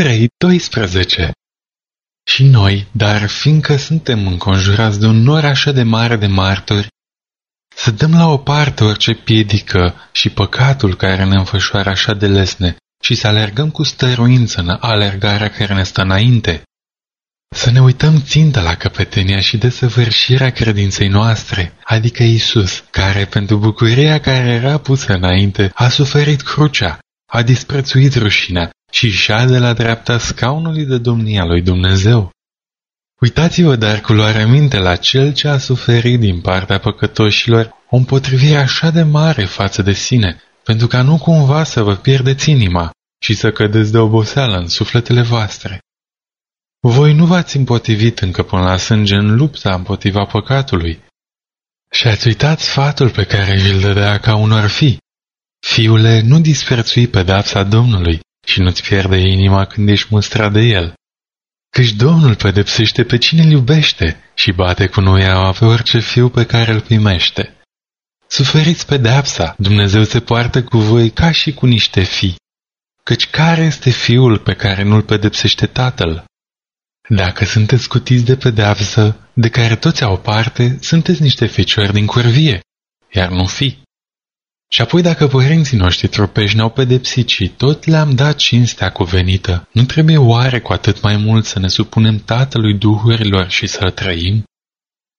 Evrei 12 Și noi, dar fiindcă suntem înconjurați de un nor așa de mare de martori, să dăm la o parte orice piedică și păcatul care ne înfășoară așa de lesne și să alergăm cu stăruință în alergarea care ne stă înainte. Să ne uităm țintă la căpetenia și desăvârșirea credinței noastre, adică Isus, care pentru bucuria care era pusă înainte a suferit crucea, a disprețuit rușinea și șade la dreapta scaunului de domnia lui Dumnezeu. Uitați-vă dar cu luare minte la cel ce a suferit din partea păcătoșilor o împotrivire așa de mare față de sine, pentru ca nu cumva să vă pierdeți inima și să cădeți de oboseală în sufletele voastre. Voi nu v-ați împotrivit încă până la sânge în lupta împotriva păcatului. Și ați uitat sfatul pe care vi-l dădea ca unor fi. Fiule, nu disprețui pedapsa Domnului și nu-ți pierde inima când ești mustrat de el. Căci Domnul pedepsește pe cine îl iubește și bate cu nuiaua pe orice fiu pe care îl primește. Suferiți pedepsa, Dumnezeu se poartă cu voi ca și cu niște fii. Căci care este fiul pe care nu-l pedepsește tatăl? Dacă sunteți scutiți de pedeapsă, de care toți au parte, sunteți niște ficiori din curvie, iar nu fi. Și apoi dacă părinții noștri tropești ne-au pedepsit și tot le-am dat cinstea cuvenită, nu trebuie oare cu atât mai mult să ne supunem Tatălui Duhurilor și să trăim?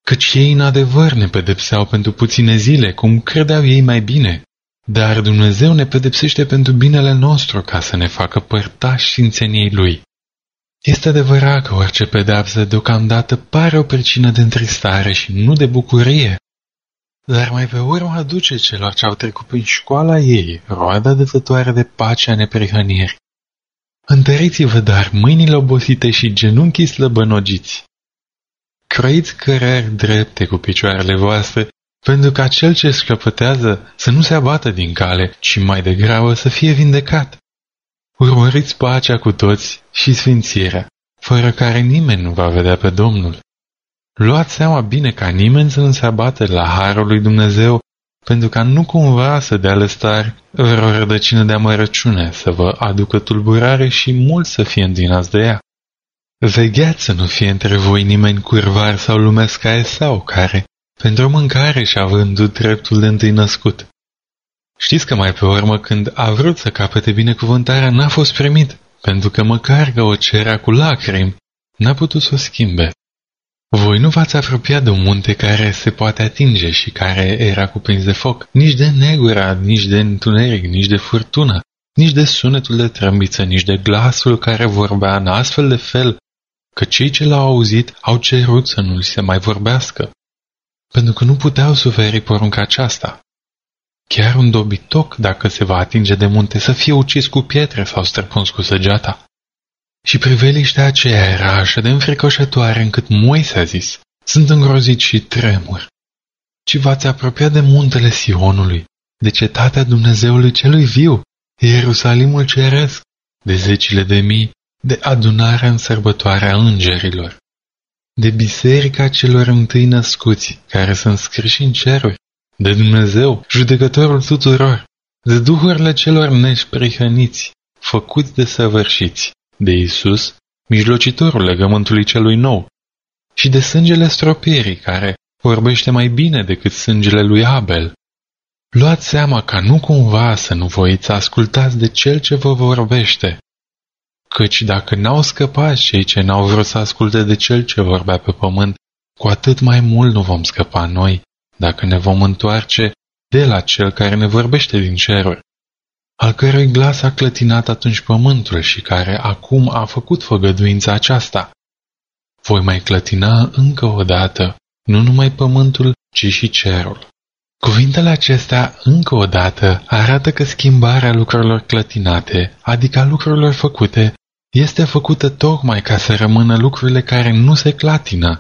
Căci ei în adevăr ne pedepseau pentru puține zile, cum credeau ei mai bine, dar Dumnezeu ne pedepsește pentru binele nostru ca să ne facă părtași sfințeniei Lui. Este adevărat că orice pedeapsă deocamdată pare o pricină de întristare și nu de bucurie, dar mai pe urmă aduce celor ce au trecut prin școala ei roada dătătoare de pace a neprihănirii. Întăriți-vă dar mâinile obosite și genunchii slăbănogiți. Croiți cărări drepte cu picioarele voastre, pentru ca cel ce scăpătează să nu se abată din cale, ci mai degrabă să fie vindecat. Urmăriți pacea cu toți și sfințirea, fără care nimeni nu va vedea pe Domnul. Luați seama bine ca nimeni să nu se abate la harul lui Dumnezeu, pentru ca nu cumva să dea lăstari vreo rădăcină de amărăciune, să vă aducă tulburare și mult să fie îndinați de ea. Vegheați să nu fie între voi nimeni curvar sau lumesc ca Esau, care, pentru mâncare și-a vândut dreptul de întâi născut. Știți că mai pe urmă, când a vrut să capete binecuvântarea, n-a fost primit, pentru că măcar că o cerea cu lacrimi, n-a putut să o schimbe. Voi nu v-ați apropiat de un munte care se poate atinge și care era cuprins de foc, nici de negura, nici de întuneric, nici de furtună, nici de sunetul de trâmbiță, nici de glasul care vorbea în astfel de fel, că cei ce l-au auzit au cerut să nu li se mai vorbească, pentru că nu puteau suferi porunca aceasta. Chiar un dobitoc, dacă se va atinge de munte, să fie ucis cu pietre sau străpuns cu săgeata. Și priveliștea aceea era așa de înfricoșătoare încât Moise a zis, sunt îngrozit și tremur. Ci v-ați apropiat de muntele Sionului, de cetatea Dumnezeului celui viu, Ierusalimul ceresc, de zecile de mii, de adunarea în sărbătoarea îngerilor, de biserica celor întâi născuți, care sunt scriși în ceruri, de Dumnezeu, judecătorul tuturor, de duhurile celor nesprihăniți, făcuți de săvârșiți, de Isus, mijlocitorul legământului celui nou, și de sângele stropirii, care vorbește mai bine decât sângele lui Abel. Luați seama ca nu cumva să nu voiți ascultați de cel ce vă vorbește, căci dacă n-au scăpat cei ce n-au vrut să asculte de cel ce vorbea pe pământ, cu atât mai mult nu vom scăpa noi, dacă ne vom întoarce de la cel care ne vorbește din ceruri al cărui glas a clătinat atunci pământul și care acum a făcut făgăduința aceasta. Voi mai clătina încă o dată, nu numai pământul, ci și cerul. Cuvintele acestea, încă o dată, arată că schimbarea lucrurilor clătinate, adică a lucrurilor făcute, este făcută tocmai ca să rămână lucrurile care nu se clatină.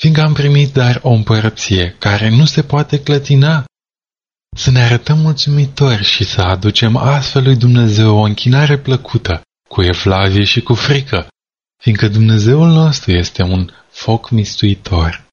Fiindcă am primit dar o împărăție care nu se poate clătina, să ne arătăm mulțumitori și să aducem astfel lui Dumnezeu o închinare plăcută, cu evlavie și cu frică, fiindcă Dumnezeul nostru este un foc mistuitor.